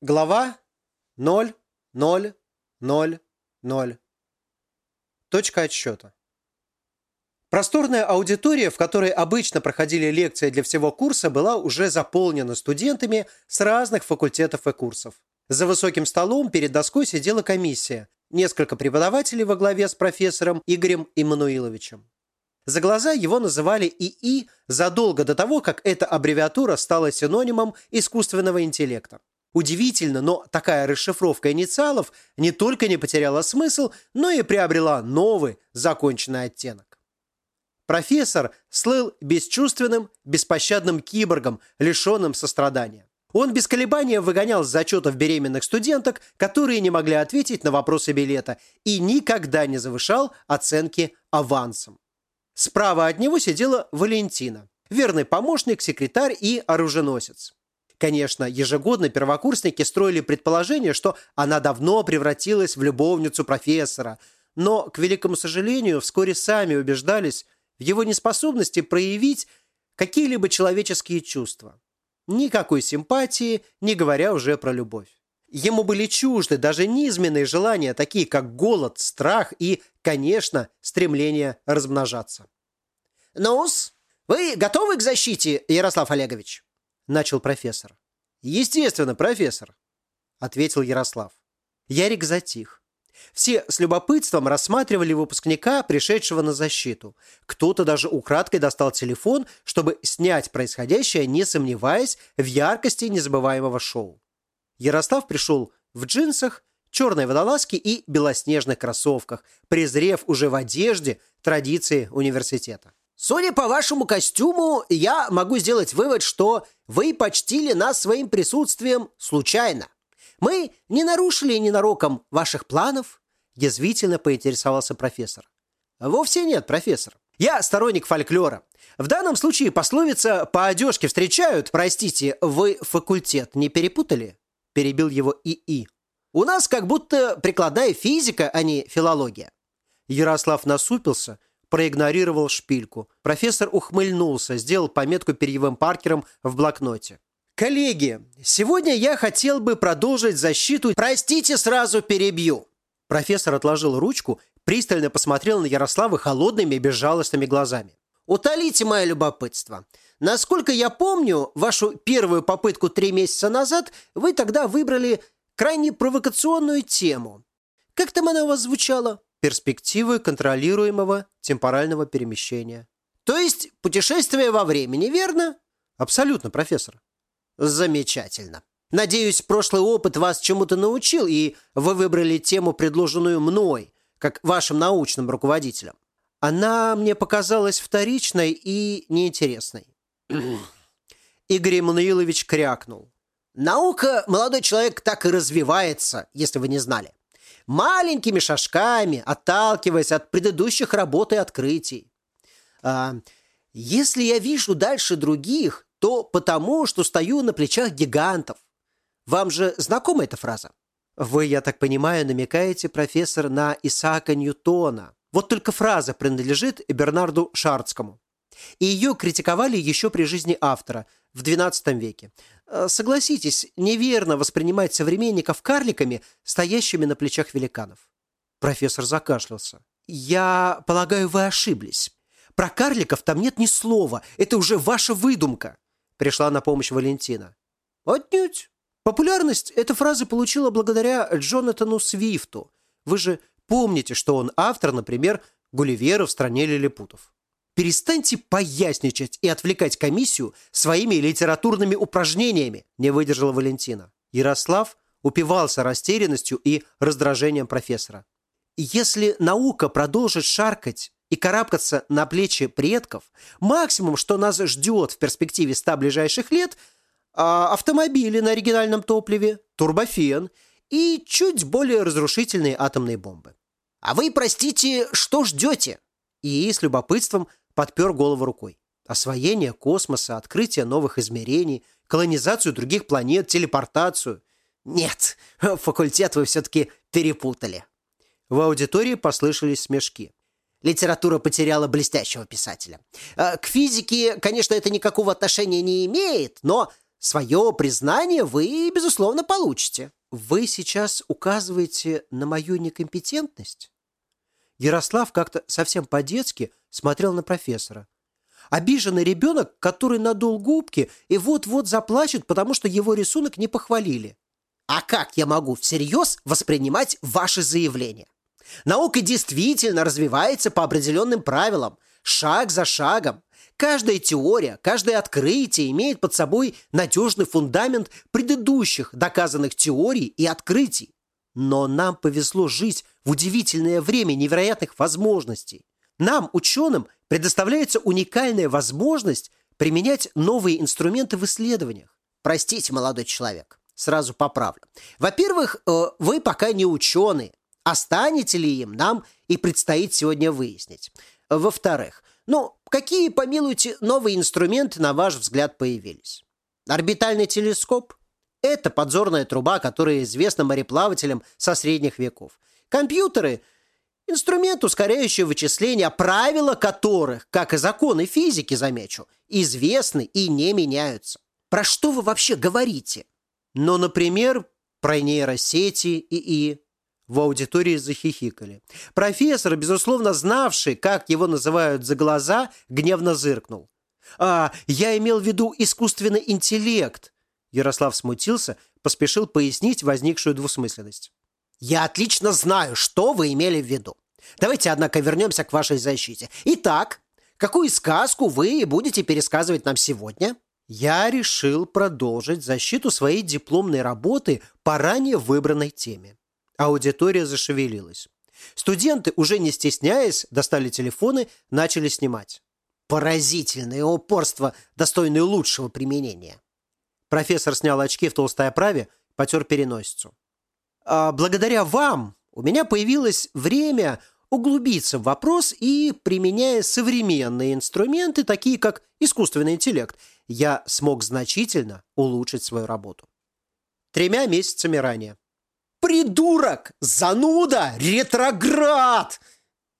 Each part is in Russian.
Глава 0, 0, 0, 0. Точка отсчета. Просторная аудитория, в которой обычно проходили лекции для всего курса, была уже заполнена студентами с разных факультетов и курсов. За высоким столом перед доской сидела комиссия, несколько преподавателей во главе с профессором Игорем Иммануиловичем. За глаза его называли ИИ задолго до того, как эта аббревиатура стала синонимом искусственного интеллекта. Удивительно, но такая расшифровка инициалов не только не потеряла смысл, но и приобрела новый законченный оттенок. Профессор слыл бесчувственным, беспощадным киборгом, лишенным сострадания. Он без колебания выгонял с зачетов беременных студенток, которые не могли ответить на вопросы билета, и никогда не завышал оценки авансом. Справа от него сидела Валентина, верный помощник, секретарь и оруженосец. Конечно, ежегодно первокурсники строили предположение, что она давно превратилась в любовницу профессора, но, к великому сожалению, вскоре сами убеждались в его неспособности проявить какие-либо человеческие чувства. Никакой симпатии, не говоря уже про любовь. Ему были чужды даже низменные желания, такие как голод, страх и, конечно, стремление размножаться. «Ну-с, вы готовы к защите, Ярослав Олегович?» Начал профессор. «Естественно, профессор», — ответил Ярослав. Ярик затих. Все с любопытством рассматривали выпускника, пришедшего на защиту. Кто-то даже украдкой достал телефон, чтобы снять происходящее, не сомневаясь в яркости незабываемого шоу. Ярослав пришел в джинсах, черной водолазке и белоснежных кроссовках, презрев уже в одежде традиции университета. Судя по вашему костюму, я могу сделать вывод, что вы почтили нас своим присутствием случайно. Мы не нарушили ненароком ваших планов?» Язвительно поинтересовался профессор. «Вовсе нет, профессор. Я сторонник фольклора. В данном случае пословица «по одежке встречают», простите, вы факультет не перепутали?» Перебил его ИИ. «У нас как будто прикладная физика, а не филология». Ярослав насупился, проигнорировал шпильку. Профессор ухмыльнулся, сделал пометку перьевым паркером в блокноте. «Коллеги, сегодня я хотел бы продолжить защиту...» «Простите, сразу перебью!» Профессор отложил ручку, пристально посмотрел на Ярослава холодными и безжалостными глазами. «Утолите мое любопытство. Насколько я помню, вашу первую попытку три месяца назад вы тогда выбрали крайне провокационную тему. Как там она у вас звучала?» Перспективы контролируемого темпорального перемещения. То есть путешествие во времени, верно? Абсолютно, профессор. Замечательно. Надеюсь, прошлый опыт вас чему-то научил, и вы выбрали тему, предложенную мной, как вашим научным руководителем. Она мне показалась вторичной и неинтересной. Игорь Эммануилович крякнул. Наука, молодой человек, так и развивается, если вы не знали маленькими шажками, отталкиваясь от предыдущих работ и открытий. А, если я вижу дальше других, то потому, что стою на плечах гигантов. Вам же знакома эта фраза? Вы, я так понимаю, намекаете, профессор, на Исаака Ньютона. Вот только фраза принадлежит Бернарду Шардскому. И ее критиковали еще при жизни автора в XII веке. Э, согласитесь, неверно воспринимать современников карликами, стоящими на плечах великанов. Профессор закашлялся. «Я полагаю, вы ошиблись. Про карликов там нет ни слова. Это уже ваша выдумка», – пришла на помощь Валентина. «Отнюдь. Популярность эта фраза получила благодаря Джонатану Свифту. Вы же помните, что он автор, например, «Гулливера в стране лилипутов». Перестаньте поясничать и отвлекать комиссию своими литературными упражнениями, не выдержала Валентина. Ярослав упивался растерянностью и раздражением профессора. Если наука продолжит шаркать и карабкаться на плечи предков, максимум, что нас ждет в перспективе ста ближайших лет, а, автомобили на оригинальном топливе, турбофен и чуть более разрушительные атомные бомбы. «А вы, простите, что ждете?» И с любопытством подпер голову рукой. Освоение космоса, открытие новых измерений, колонизацию других планет, телепортацию. Нет, факультет вы все-таки перепутали. В аудитории послышались смешки. Литература потеряла блестящего писателя. А, к физике, конечно, это никакого отношения не имеет, но свое признание вы, безусловно, получите. Вы сейчас указываете на мою некомпетентность? Ярослав как-то совсем по-детски смотрел на профессора. Обиженный ребенок, который надул губки и вот-вот заплачет, потому что его рисунок не похвалили. А как я могу всерьез воспринимать ваши заявления? Наука действительно развивается по определенным правилам, шаг за шагом. Каждая теория, каждое открытие имеет под собой надежный фундамент предыдущих доказанных теорий и открытий. Но нам повезло жить в удивительное время невероятных возможностей. Нам, ученым, предоставляется уникальная возможность применять новые инструменты в исследованиях. Простите, молодой человек, сразу поправлю. Во-первых, э, вы пока не ученые. А ли им, нам и предстоит сегодня выяснить. Во-вторых, ну, какие, помилуйте, новые инструменты, на ваш взгляд, появились? Орбитальный телескоп? Это подзорная труба, которая известна мореплавателям со средних веков. Компьютеры – Инструмент, ускоряющий вычисления, правила которых, как и законы физики, замечу, известны и не меняются. Про что вы вообще говорите? Ну, например, про нейросети ИИ. В аудитории захихикали. Профессор, безусловно знавший, как его называют за глаза, гневно зыркнул. «А, я имел в виду искусственный интеллект!» Ярослав смутился, поспешил пояснить возникшую двусмысленность. Я отлично знаю, что вы имели в виду. Давайте, однако, вернемся к вашей защите. Итак, какую сказку вы будете пересказывать нам сегодня? Я решил продолжить защиту своей дипломной работы по ранее выбранной теме. Аудитория зашевелилась. Студенты, уже не стесняясь, достали телефоны, начали снимать. Поразительное упорство, достойное лучшего применения. Профессор снял очки в толстой оправе, потер переносицу. А благодаря вам у меня появилось время углубиться в вопрос и, применяя современные инструменты, такие как искусственный интеллект, я смог значительно улучшить свою работу. Тремя месяцами ранее. «Придурок! Зануда! Ретроград!»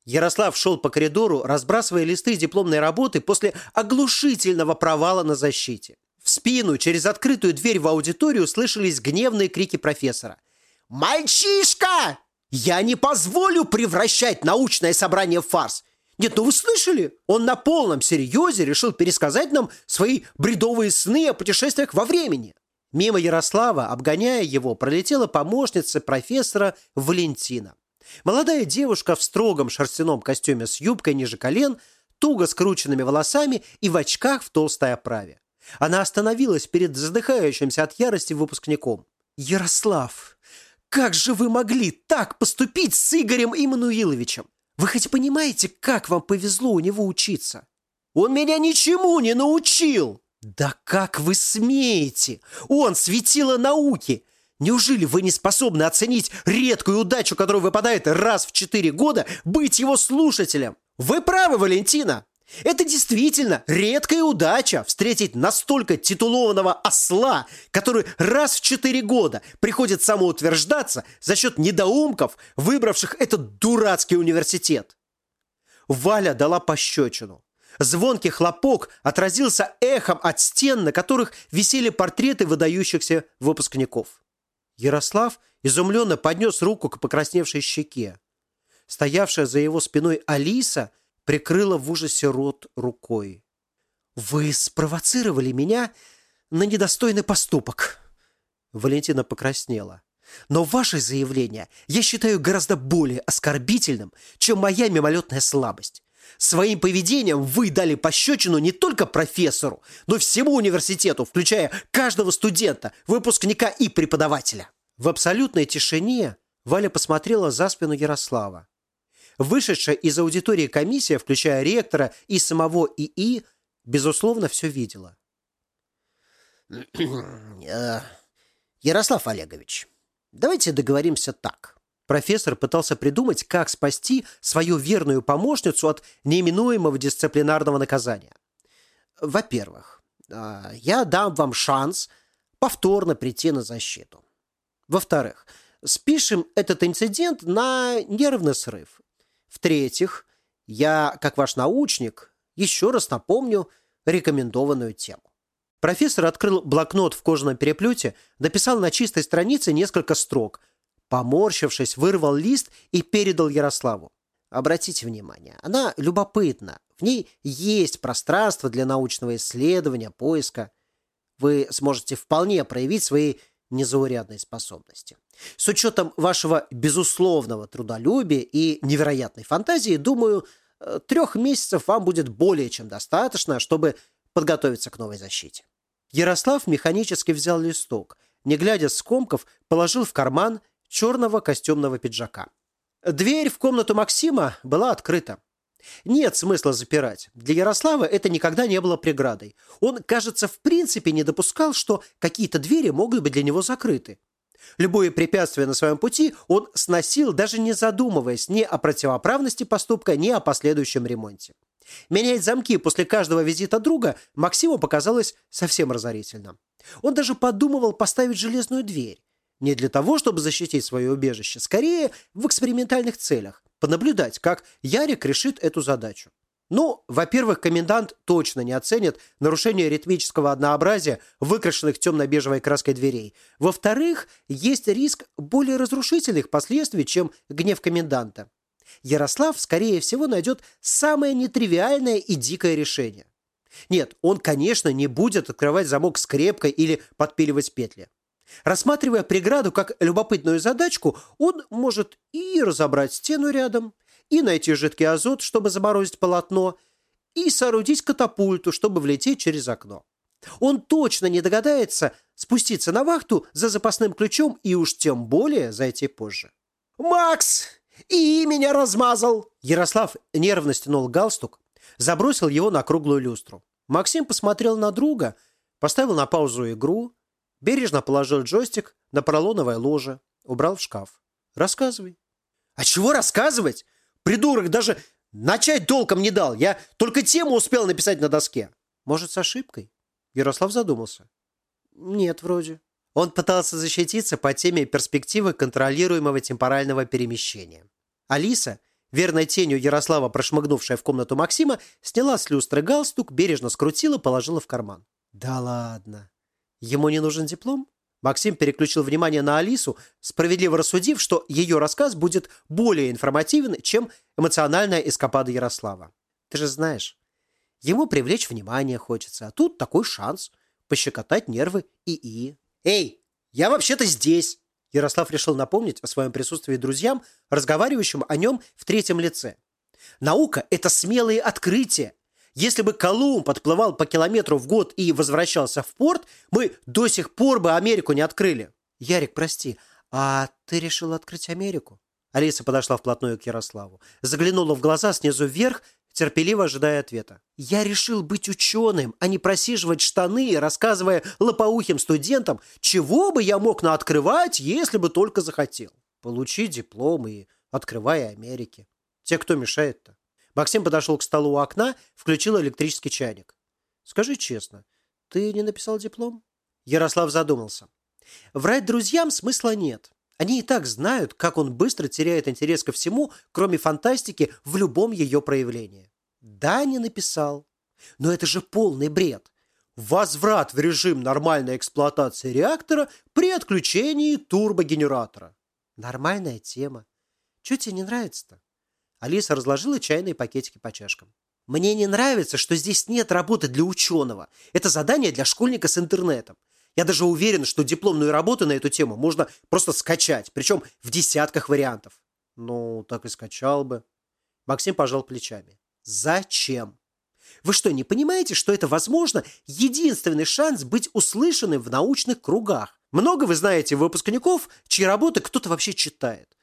Ярослав шел по коридору, разбрасывая листы дипломной работы после оглушительного провала на защите. В спину через открытую дверь в аудиторию слышались гневные крики профессора – «Мальчишка! Я не позволю превращать научное собрание в фарс!» Нет, ну вы слышали? Он на полном серьезе решил пересказать нам свои бредовые сны о путешествиях во времени. Мимо Ярослава, обгоняя его, пролетела помощница профессора Валентина. Молодая девушка в строгом шерстяном костюме с юбкой ниже колен, туго скрученными волосами и в очках в толстой оправе. Она остановилась перед задыхающимся от ярости выпускником. «Ярослав, как же вы могли так поступить с Игорем Иммануиловичем? Вы хоть понимаете, как вам повезло у него учиться? Он меня ничему не научил. Да как вы смеете? Он светило науки. Неужели вы не способны оценить редкую удачу, которая выпадает раз в четыре года, быть его слушателем? Вы правы, Валентина. Это действительно редкая удача встретить настолько титулованного осла, который раз в четыре года приходит самоутверждаться за счет недоумков, выбравших этот дурацкий университет. Валя дала пощечину. Звонкий хлопок отразился эхом от стен, на которых висели портреты выдающихся выпускников. Ярослав изумленно поднес руку к покрасневшей щеке. Стоявшая за его спиной Алиса – прикрыла в ужасе рот рукой. «Вы спровоцировали меня на недостойный поступок!» Валентина покраснела. «Но ваше заявление я считаю гораздо более оскорбительным, чем моя мимолетная слабость. Своим поведением вы дали пощечину не только профессору, но всему университету, включая каждого студента, выпускника и преподавателя». В абсолютной тишине Валя посмотрела за спину Ярослава. Вышедшая из аудитории комиссия, включая ректора и самого ИИ, безусловно, все видела. Э, Ярослав Олегович, давайте договоримся так. Профессор пытался придумать, как спасти свою верную помощницу от неименуемого дисциплинарного наказания. Во-первых, э, я дам вам шанс повторно прийти на защиту. Во-вторых, спишем этот инцидент на нервный срыв в-третьих, я, как ваш научник, еще раз напомню рекомендованную тему. Профессор открыл блокнот в кожаном переплете, написал на чистой странице несколько строк. Поморщившись, вырвал лист и передал Ярославу. Обратите внимание, она любопытна. В ней есть пространство для научного исследования, поиска. Вы сможете вполне проявить свои незаурядные способности. С учетом вашего безусловного трудолюбия и невероятной фантазии, думаю, э, трех месяцев вам будет более чем достаточно, чтобы подготовиться к новой защите. Ярослав механически взял листок, не глядя с комков, положил в карман черного костюмного пиджака. Дверь в комнату Максима была открыта. Нет смысла запирать. Для Ярослава это никогда не было преградой. Он, кажется, в принципе не допускал, что какие-то двери могут быть для него закрыты. Любое препятствие на своем пути он сносил, даже не задумываясь ни о противоправности поступка, ни о последующем ремонте. Менять замки после каждого визита друга Максиму показалось совсем разорительным. Он даже подумывал поставить железную дверь. Не для того, чтобы защитить свое убежище, скорее в экспериментальных целях. Понаблюдать, как Ярик решит эту задачу. Ну, во-первых, комендант точно не оценит нарушение ритмического однообразия выкрашенных темно-бежевой краской дверей. Во-вторых, есть риск более разрушительных последствий, чем гнев коменданта. Ярослав, скорее всего, найдет самое нетривиальное и дикое решение. Нет, он, конечно, не будет открывать замок скрепкой или подпиливать петли. Рассматривая преграду как любопытную задачку, он может и разобрать стену рядом, и найти жидкий азот, чтобы заморозить полотно, и соорудить катапульту, чтобы влететь через окно. Он точно не догадается спуститься на вахту за запасным ключом и уж тем более зайти позже. «Макс! И меня размазал!» Ярослав нервно стянул галстук, забросил его на круглую люстру. Максим посмотрел на друга, поставил на паузу игру, бережно положил джойстик на поролоновое ложе, убрал в шкаф. «Рассказывай». «А чего рассказывать? Придурок даже начать толком не дал. Я только тему успел написать на доске». «Может, с ошибкой?» Ярослав задумался. «Нет, вроде». Он пытался защититься по теме перспективы контролируемого темпорального перемещения. Алиса, верной тенью Ярослава, прошмыгнувшая в комнату Максима, сняла с люстры галстук, бережно скрутила, положила в карман. «Да ладно. Ему не нужен диплом?» Максим переключил внимание на Алису, справедливо рассудив, что ее рассказ будет более информативен, чем эмоциональная эскапада Ярослава. «Ты же знаешь, ему привлечь внимание хочется, а тут такой шанс пощекотать нервы и-и». «Эй, я вообще-то здесь!» Ярослав решил напомнить о своем присутствии друзьям, разговаривающим о нем в третьем лице. «Наука – это смелые открытия. Если бы Колумб отплывал по километру в год и возвращался в порт, мы до сих пор бы Америку не открыли». «Ярик, прости, а ты решил открыть Америку?» Алиса подошла вплотную к Ярославу, заглянула в глаза снизу вверх терпеливо ожидая ответа. «Я решил быть ученым, а не просиживать штаны, рассказывая лопоухим студентам, чего бы я мог наоткрывать, если бы только захотел. Получи диплом и открывай Америки. Те, кто мешает-то?» Максим подошел к столу у окна, включил электрический чайник. «Скажи честно, ты не написал диплом?» Ярослав задумался. Врать друзьям смысла нет. Они и так знают, как он быстро теряет интерес ко всему, кроме фантастики, в любом ее проявлении. Да, не написал. Но это же полный бред. Возврат в режим нормальной эксплуатации реактора при отключении турбогенератора. Нормальная тема. Что тебе не нравится-то? Алиса разложила чайные пакетики по чашкам. Мне не нравится, что здесь нет работы для ученого. Это задание для школьника с интернетом. Я даже уверен, что дипломную работу на эту тему можно просто скачать, причем в десятках вариантов. Ну, так и скачал бы. Максим пожал плечами. Зачем? Вы что, не понимаете, что это, возможно, единственный шанс быть услышанным в научных кругах? Много вы знаете выпускников, чьи работы кто-то вообще читает.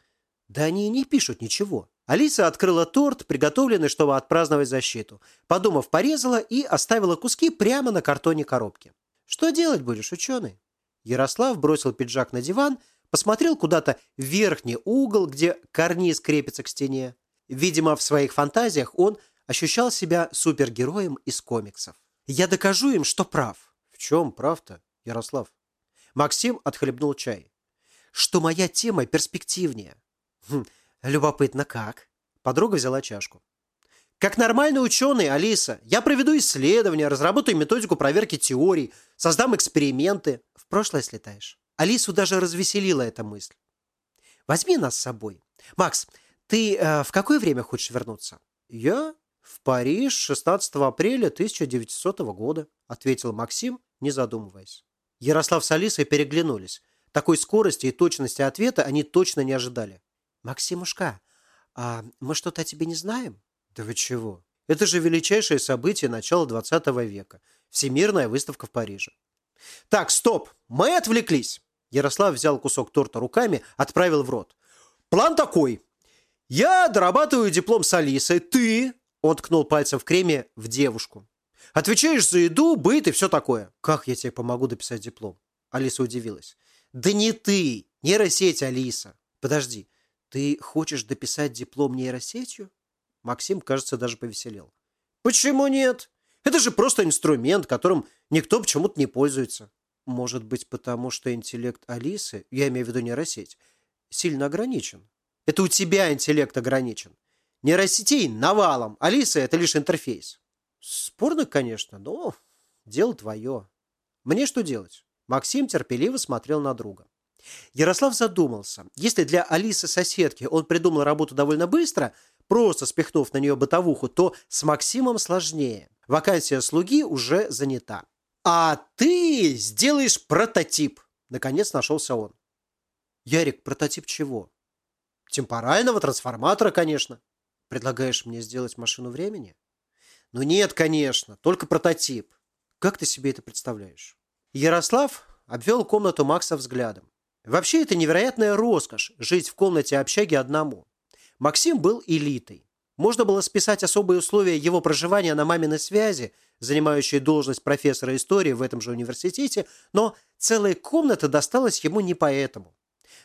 Да они и не пишут ничего. Алиса открыла торт, приготовленный, чтобы отпраздновать защиту. Подумав, порезала и оставила куски прямо на картоне коробки. Что делать будешь, ученый? Ярослав бросил пиджак на диван, посмотрел куда-то в верхний угол, где карниз крепится к стене. Видимо, в своих фантазиях он ощущал себя супергероем из комиксов. Я докажу им, что прав. В чем прав-то, Ярослав? Максим отхлебнул чай. Что моя тема перспективнее. Хм, любопытно как. Подруга взяла чашку. Как нормальный ученый, Алиса, я проведу исследования, разработаю методику проверки теорий, создам эксперименты. В прошлое слетаешь. Алису даже развеселила эта мысль. Возьми нас с собой. Макс, ты э, в какое время хочешь вернуться? Я в Париж 16 апреля 1900 года, ответил Максим, не задумываясь. Ярослав с Алисой переглянулись. Такой скорости и точности ответа они точно не ожидали. «Максимушка, а мы что-то о тебе не знаем?» «Да вы чего? Это же величайшее событие начала 20 века. Всемирная выставка в Париже». «Так, стоп! Мы отвлеклись!» Ярослав взял кусок торта руками, отправил в рот. «План такой. Я дорабатываю диплом с Алисой. Ты...» Он ткнул пальцем в креме в девушку. «Отвечаешь за еду, быт и все такое». «Как я тебе помогу дописать диплом?» Алиса удивилась. «Да не ты! Нейросеть, Алиса!» «Подожди, ты хочешь дописать диплом нейросетью?» Максим, кажется, даже повеселел. «Почему нет? Это же просто инструмент, которым никто почему-то не пользуется». Может быть, потому что интеллект Алисы, я имею в виду нейросеть, сильно ограничен. Это у тебя интеллект ограничен. Нейросетей навалом. Алиса – это лишь интерфейс. Спорно, конечно, но дело твое. Мне что делать? Максим терпеливо смотрел на друга. Ярослав задумался. Если для Алисы-соседки он придумал работу довольно быстро, просто спихнув на нее бытовуху, то с Максимом сложнее. Вакансия слуги уже занята. «А ты сделаешь прототип!» Наконец нашелся он. «Ярик, прототип чего?» «Темпорального трансформатора, конечно». «Предлагаешь мне сделать машину времени?» «Ну нет, конечно, только прототип. Как ты себе это представляешь?» Ярослав обвел комнату Макса взглядом. Вообще это невероятная роскошь – жить в комнате общаги одному. Максим был элитой. Можно было списать особые условия его проживания на маминой связи, занимающей должность профессора истории в этом же университете, но целая комната досталась ему не поэтому.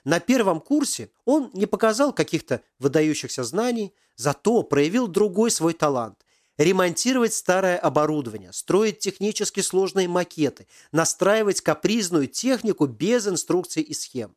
На первом курсе он не показал каких-то выдающихся знаний, зато проявил другой свой талант – ремонтировать старое оборудование, строить технически сложные макеты, настраивать капризную технику без инструкций и схем.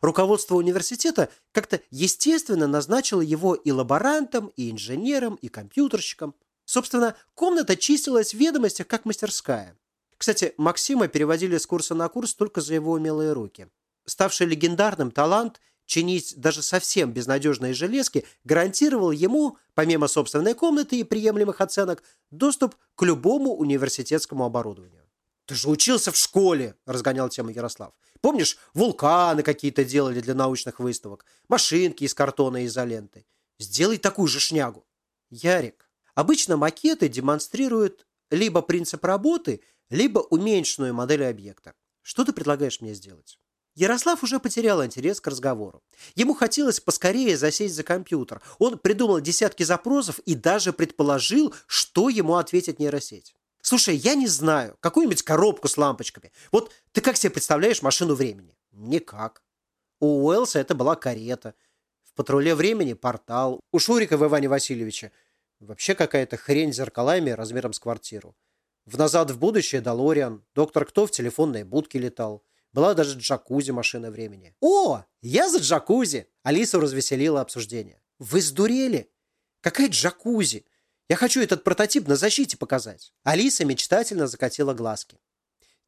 Руководство университета как-то естественно назначило его и лаборантом, и инженером, и компьютерщиком. Собственно, комната чистилась в ведомостях как мастерская. Кстати, Максима переводили с курса на курс только за его умелые руки. Ставший легендарным талант чинить даже совсем безнадежные железки гарантировал ему, помимо собственной комнаты и приемлемых оценок, доступ к любому университетскому оборудованию. «Ты же учился в школе!» – разгонял тему Ярослав. «Помнишь, вулканы какие-то делали для научных выставок, машинки из картона и изоленты. Сделай такую же шнягу!» «Ярик, обычно макеты демонстрируют либо принцип работы, либо уменьшенную модель объекта. Что ты предлагаешь мне сделать?» Ярослав уже потерял интерес к разговору. Ему хотелось поскорее засесть за компьютер. Он придумал десятки запросов и даже предположил, что ему ответит нейросеть. Слушай, я не знаю, какую-нибудь коробку с лампочками. Вот ты как себе представляешь машину времени? Никак. У Уэлса это была карета. В патруле времени портал. У Шурика в Иване Васильевиче вообще какая-то хрень с зеркалами размером с квартиру. В «Назад в будущее» Долориан. Доктор Кто в телефонной будке летал. Была даже джакузи машина времени. «О, я за джакузи!» Алиса развеселила обсуждение. «Вы сдурели? Какая джакузи? Я хочу этот прототип на защите показать». Алиса мечтательно закатила глазки.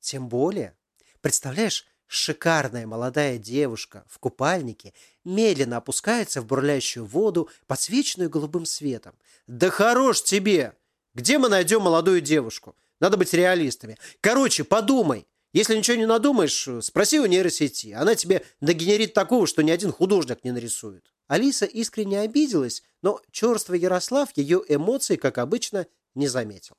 «Тем более, представляешь, шикарная молодая девушка в купальнике медленно опускается в бурлящую воду, подсвеченную голубым светом. «Да хорош тебе! Где мы найдем молодую девушку? Надо быть реалистами. Короче, подумай. Если ничего не надумаешь, спроси у нейросети. Она тебе нагенерит такого, что ни один художник не нарисует». Алиса искренне обиделась, но черствый Ярослав ее эмоции, как обычно, не заметил.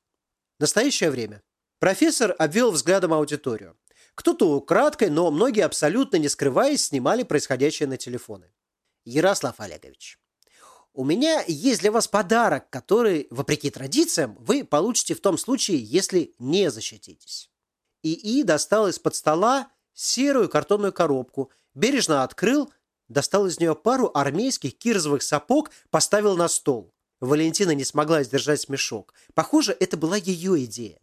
Настоящее время. Профессор обвел взглядом аудиторию. Кто-то украдкой, но многие абсолютно не скрываясь снимали происходящее на телефоны. Ярослав Олегович, у меня есть для вас подарок, который, вопреки традициям, вы получите в том случае, если не защититесь. ИИ достал из-под стола серую картонную коробку, бережно открыл достал из нее пару армейских кирзовых сапог, поставил на стол. Валентина не смогла сдержать смешок. Похоже, это была ее идея.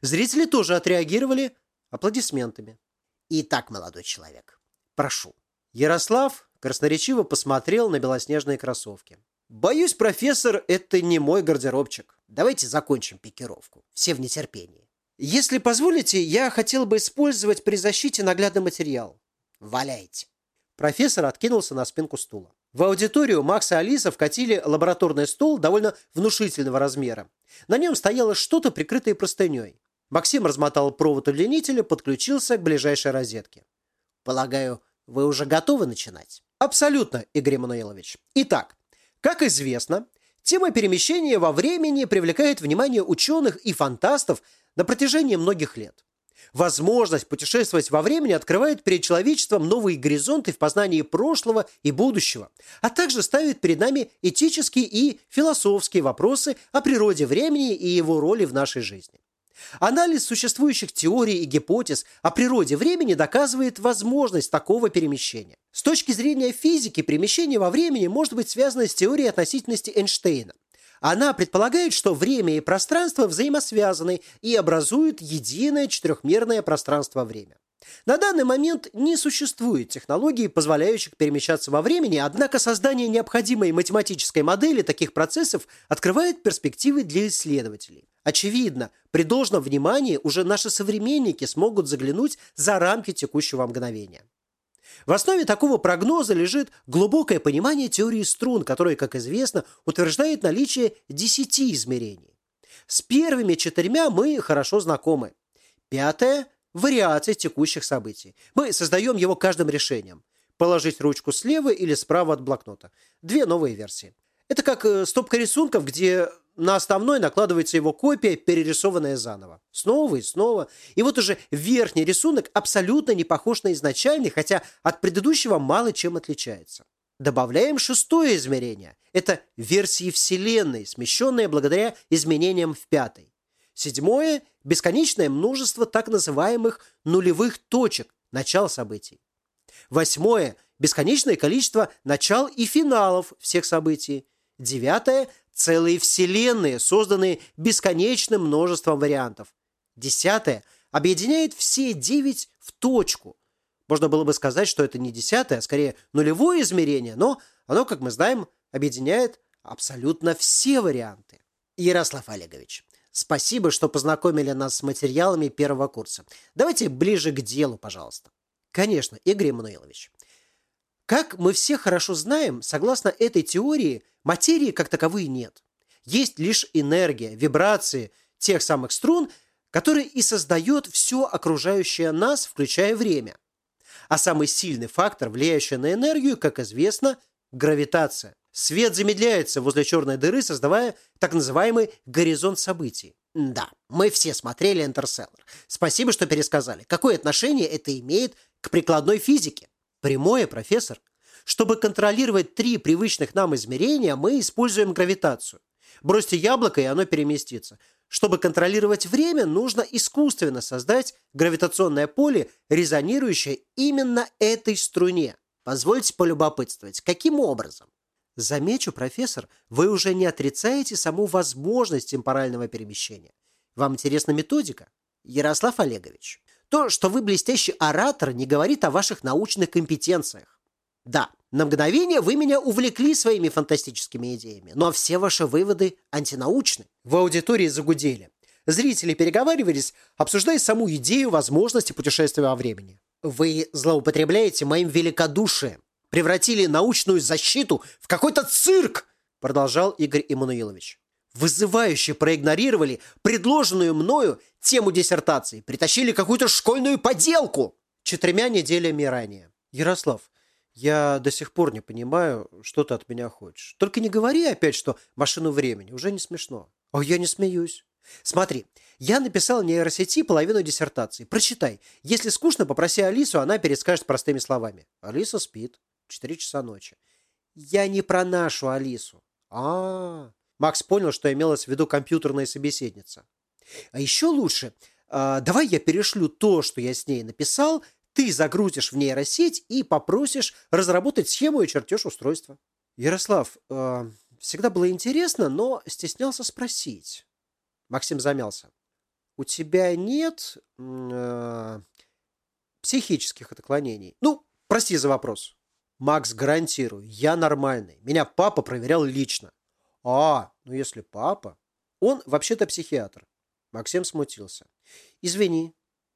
Зрители тоже отреагировали аплодисментами. «Итак, молодой человек, прошу». Ярослав красноречиво посмотрел на белоснежные кроссовки. Боюсь, профессор, это не мой гардеробчик. Давайте закончим пикировку. Все в нетерпении. Если позволите, я хотел бы использовать при защите наглядный материал. Валяйте. Профессор откинулся на спинку стула. В аудиторию Макс и Алиса вкатили лабораторный стол довольно внушительного размера. На нем стояло что-то, прикрытое простыней. Максим размотал провод удлинителя, подключился к ближайшей розетке. Полагаю, вы уже готовы начинать? Абсолютно, Игорь Мануилович. Итак, как известно, тема перемещения во времени привлекает внимание ученых и фантастов на протяжении многих лет. Возможность путешествовать во времени открывает перед человечеством новые горизонты в познании прошлого и будущего, а также ставит перед нами этические и философские вопросы о природе времени и его роли в нашей жизни. Анализ существующих теорий и гипотез о природе времени доказывает возможность такого перемещения. С точки зрения физики, перемещение во времени может быть связано с теорией относительности Эйнштейна. Она предполагает, что время и пространство взаимосвязаны и образуют единое четырехмерное пространство-время. На данный момент не существует технологий, позволяющих перемещаться во времени, однако создание необходимой математической модели таких процессов открывает перспективы для исследователей. Очевидно, при должном внимании уже наши современники смогут заглянуть за рамки текущего мгновения. В основе такого прогноза лежит глубокое понимание теории струн, которая, как известно, утверждает наличие десяти измерений. С первыми четырьмя мы хорошо знакомы. Пятое – вариация текущих событий. Мы создаем его каждым решением. Положить ручку слева или справа от блокнота. Две новые версии. Это как э, стопка рисунков, где на основной накладывается его копия, перерисованная заново. Снова и снова. И вот уже верхний рисунок абсолютно не похож на изначальный, хотя от предыдущего мало чем отличается. Добавляем шестое измерение. Это версии Вселенной, смещенные благодаря изменениям в пятой. Седьмое – бесконечное множество так называемых нулевых точек, начал событий. Восьмое – бесконечное количество начал и финалов всех событий. Девятое целые вселенные, созданные бесконечным множеством вариантов. Десятое объединяет все девять в точку. Можно было бы сказать, что это не десятое, а скорее нулевое измерение, но оно, как мы знаем, объединяет абсолютно все варианты. Ярослав Олегович, спасибо, что познакомили нас с материалами первого курса. Давайте ближе к делу, пожалуйста. Конечно, Игорь Эммануилович. Как мы все хорошо знаем, согласно этой теории, материи как таковой нет. Есть лишь энергия, вибрации тех самых струн, которые и создает все окружающее нас, включая время. А самый сильный фактор, влияющий на энергию, как известно, гравитация. Свет замедляется возле черной дыры, создавая так называемый горизонт событий. Да, мы все смотрели «Интерселлар». Спасибо, что пересказали. Какое отношение это имеет к прикладной физике? Прямое, профессор. Чтобы контролировать три привычных нам измерения, мы используем гравитацию. Бросьте яблоко, и оно переместится. Чтобы контролировать время, нужно искусственно создать гравитационное поле, резонирующее именно этой струне. Позвольте полюбопытствовать, каким образом? Замечу, профессор, вы уже не отрицаете саму возможность темпорального перемещения. Вам интересна методика? Ярослав Олегович, то, что вы блестящий оратор, не говорит о ваших научных компетенциях. Да, на мгновение вы меня увлекли своими фантастическими идеями, но все ваши выводы антинаучны. В аудитории загудели. Зрители переговаривались, обсуждая саму идею возможности путешествия во времени. Вы злоупотребляете моим великодушием. Превратили научную защиту в какой-то цирк, продолжал Игорь Иммануилович вызывающе проигнорировали предложенную мною тему диссертации, притащили какую-то школьную поделку четырьмя неделями ранее. Ярослав, я до сих пор не понимаю, что ты от меня хочешь. Только не говори опять, что машину времени. Уже не смешно. О, я не смеюсь. Смотри, я написал нейросети половину диссертации. Прочитай. Если скучно, попроси Алису, она перескажет простыми словами. Алиса спит. Четыре часа ночи. Я не про нашу Алису. А, -а, -а. Макс понял, что имелась в виду компьютерная собеседница. А еще лучше, э, давай я перешлю то, что я с ней написал, ты загрузишь в нейросеть и попросишь разработать схему и чертеж устройства. Ярослав, э, всегда было интересно, но стеснялся спросить. Максим замялся. У тебя нет э, психических отклонений? Ну, прости за вопрос. Макс, гарантирую, я нормальный. Меня папа проверял лично. А, ну если папа... Он вообще-то психиатр. Максим смутился. Извини.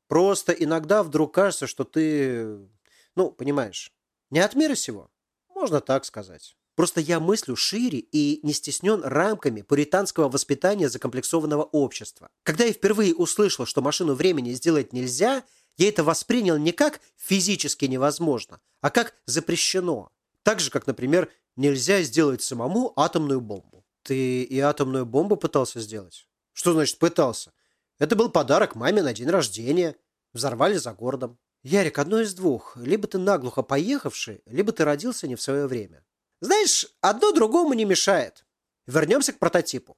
Просто иногда вдруг кажется, что ты... Ну, понимаешь, не от мира сего. Можно так сказать. Просто я мыслю шире и не стеснен рамками пуританского воспитания закомплексованного общества. Когда я впервые услышал, что машину времени сделать нельзя, я это воспринял не как физически невозможно, а как запрещено. Так же, как, например, нельзя сделать самому атомную бомбу. Ты и атомную бомбу пытался сделать? Что значит пытался? Это был подарок маме на день рождения. Взорвали за городом. Ярик, одно из двух. Либо ты наглухо поехавший, либо ты родился не в свое время. Знаешь, одно другому не мешает. Вернемся к прототипу.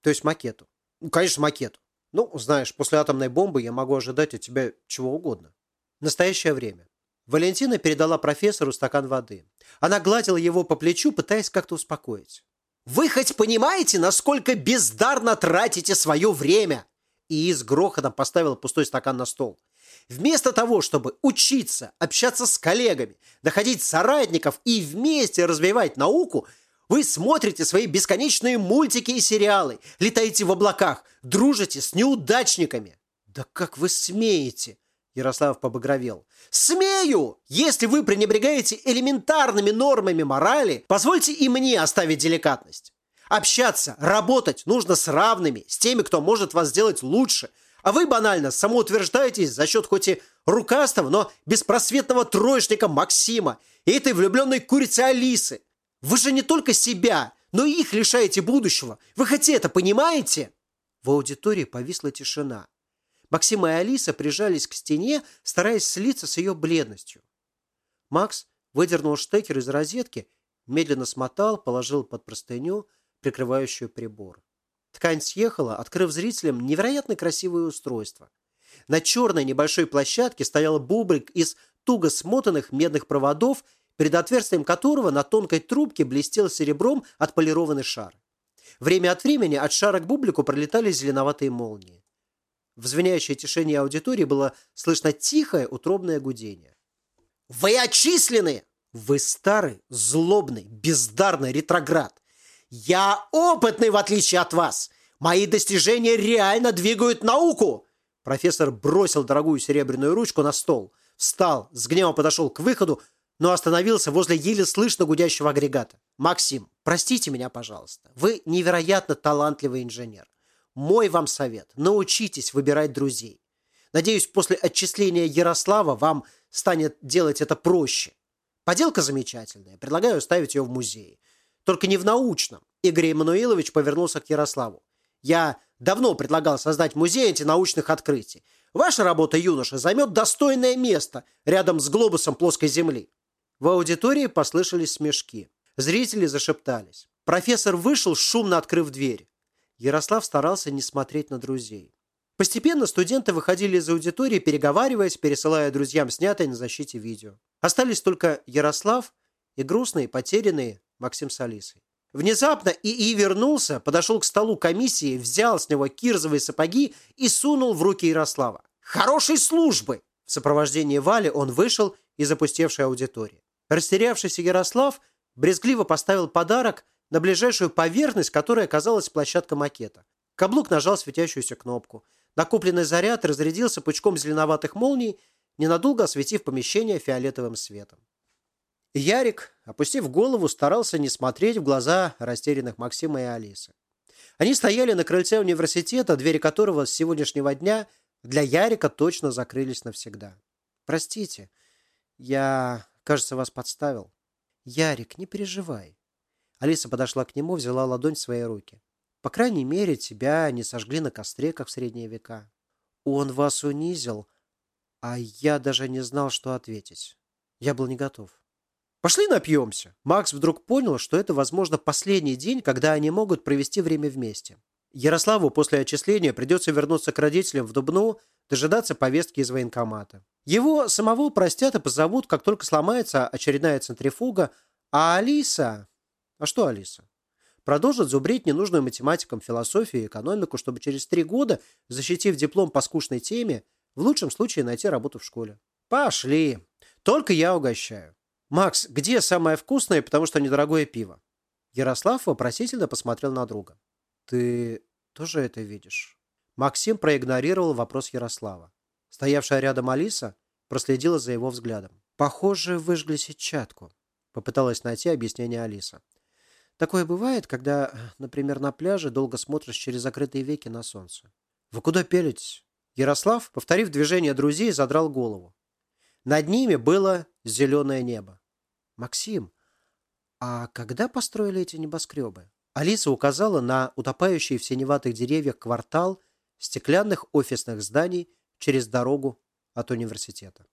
То есть макету. Ну, конечно, макету. Ну, знаешь, после атомной бомбы я могу ожидать от тебя чего угодно. Настоящее время. Валентина передала профессору стакан воды. Она гладила его по плечу, пытаясь как-то успокоить. «Вы хоть понимаете, насколько бездарно тратите свое время?» И с грохотом поставила пустой стакан на стол. Вместо того, чтобы учиться, общаться с коллегами, находить соратников и вместе развивать науку, вы смотрите свои бесконечные мультики и сериалы, летаете в облаках, дружите с неудачниками. Да как вы смеете? Ярослав побагровел. «Смею! Если вы пренебрегаете элементарными нормами морали, позвольте и мне оставить деликатность. Общаться, работать нужно с равными, с теми, кто может вас сделать лучше, а вы банально самоутверждаетесь за счет хоть и рукастого, но беспросветного троечника Максима и этой влюбленной курицы Алисы. Вы же не только себя, но и их лишаете будущего. Вы хоть это понимаете?» В аудитории повисла тишина. Максим и Алиса прижались к стене, стараясь слиться с ее бледностью. Макс выдернул штекер из розетки, медленно смотал, положил под простыню, прикрывающую прибор. Ткань съехала, открыв зрителям невероятно красивое устройство. На черной небольшой площадке стоял бубрик из туго смотанных медных проводов, перед отверстием которого на тонкой трубке блестел серебром отполированный шар. Время от времени от шара к бублику пролетали зеленоватые молнии. В звенящей тишине аудитории было слышно тихое утробное гудение. «Вы отчислены! Вы старый, злобный, бездарный ретроград! Я опытный, в отличие от вас. Мои достижения реально двигают науку. Профессор бросил дорогую серебряную ручку на стол, встал, с гневом подошел к выходу, но остановился возле еле слышно гудящего агрегата. «Максим, простите меня, пожалуйста. Вы невероятно талантливый инженер. Мой вам совет – научитесь выбирать друзей. Надеюсь, после отчисления Ярослава вам станет делать это проще. Поделка замечательная. Предлагаю оставить ее в музее. Только не в научном. Игорь Емануилович повернулся к Ярославу. Я давно предлагал создать музей антинаучных открытий. Ваша работа, юноша, займет достойное место рядом с глобусом плоской земли. В аудитории послышались смешки. Зрители зашептались. Профессор вышел, шумно открыв дверь. Ярослав старался не смотреть на друзей. Постепенно студенты выходили из аудитории, переговариваясь, пересылая друзьям снятое на защите видео. Остались только Ярослав и грустные, потерянные Максим с Алисой. Внезапно ИИ вернулся, подошел к столу комиссии, взял с него кирзовые сапоги и сунул в руки Ярослава. «Хорошей службы!» В сопровождении Вали он вышел из опустевшей аудитории. Растерявшийся Ярослав брезгливо поставил подарок на ближайшую поверхность, которая оказалась площадка макета. Каблук нажал светящуюся кнопку. Накопленный заряд разрядился пучком зеленоватых молний, ненадолго осветив помещение фиолетовым светом. Ярик, опустив голову, старался не смотреть в глаза растерянных Максима и Алисы. Они стояли на крыльце университета, двери которого с сегодняшнего дня для Ярика точно закрылись навсегда. «Простите, я, кажется, вас подставил». «Ярик, не переживай». Алиса подошла к нему, взяла ладонь в свои руки. «По крайней мере, тебя не сожгли на костре, как в средние века. Он вас унизил, а я даже не знал, что ответить. Я был не готов». «Пошли напьемся!» Макс вдруг понял, что это, возможно, последний день, когда они могут провести время вместе. Ярославу после отчисления придется вернуться к родителям в Дубну, дожидаться повестки из военкомата. Его самого простят и позовут, как только сломается очередная центрифуга, а Алиса... А что Алиса? Продолжит зубрить ненужную математикам, философию и экономику, чтобы через три года, защитив диплом по скучной теме, в лучшем случае найти работу в школе. Пошли. Только я угощаю. «Макс, где самое вкусное, потому что недорогое пиво?» Ярослав вопросительно посмотрел на друга. «Ты тоже это видишь?» Максим проигнорировал вопрос Ярослава. Стоявшая рядом Алиса проследила за его взглядом. «Похоже, выжгли сетчатку», — попыталась найти объяснение Алиса. «Такое бывает, когда, например, на пляже долго смотришь через закрытые веки на солнце». «Вы куда пелитесь?» Ярослав, повторив движение друзей, задрал голову. Над ними было зеленое небо. «Максим, а когда построили эти небоскребы?» Алиса указала на утопающий в синеватых деревьях квартал стеклянных офисных зданий через дорогу от университета.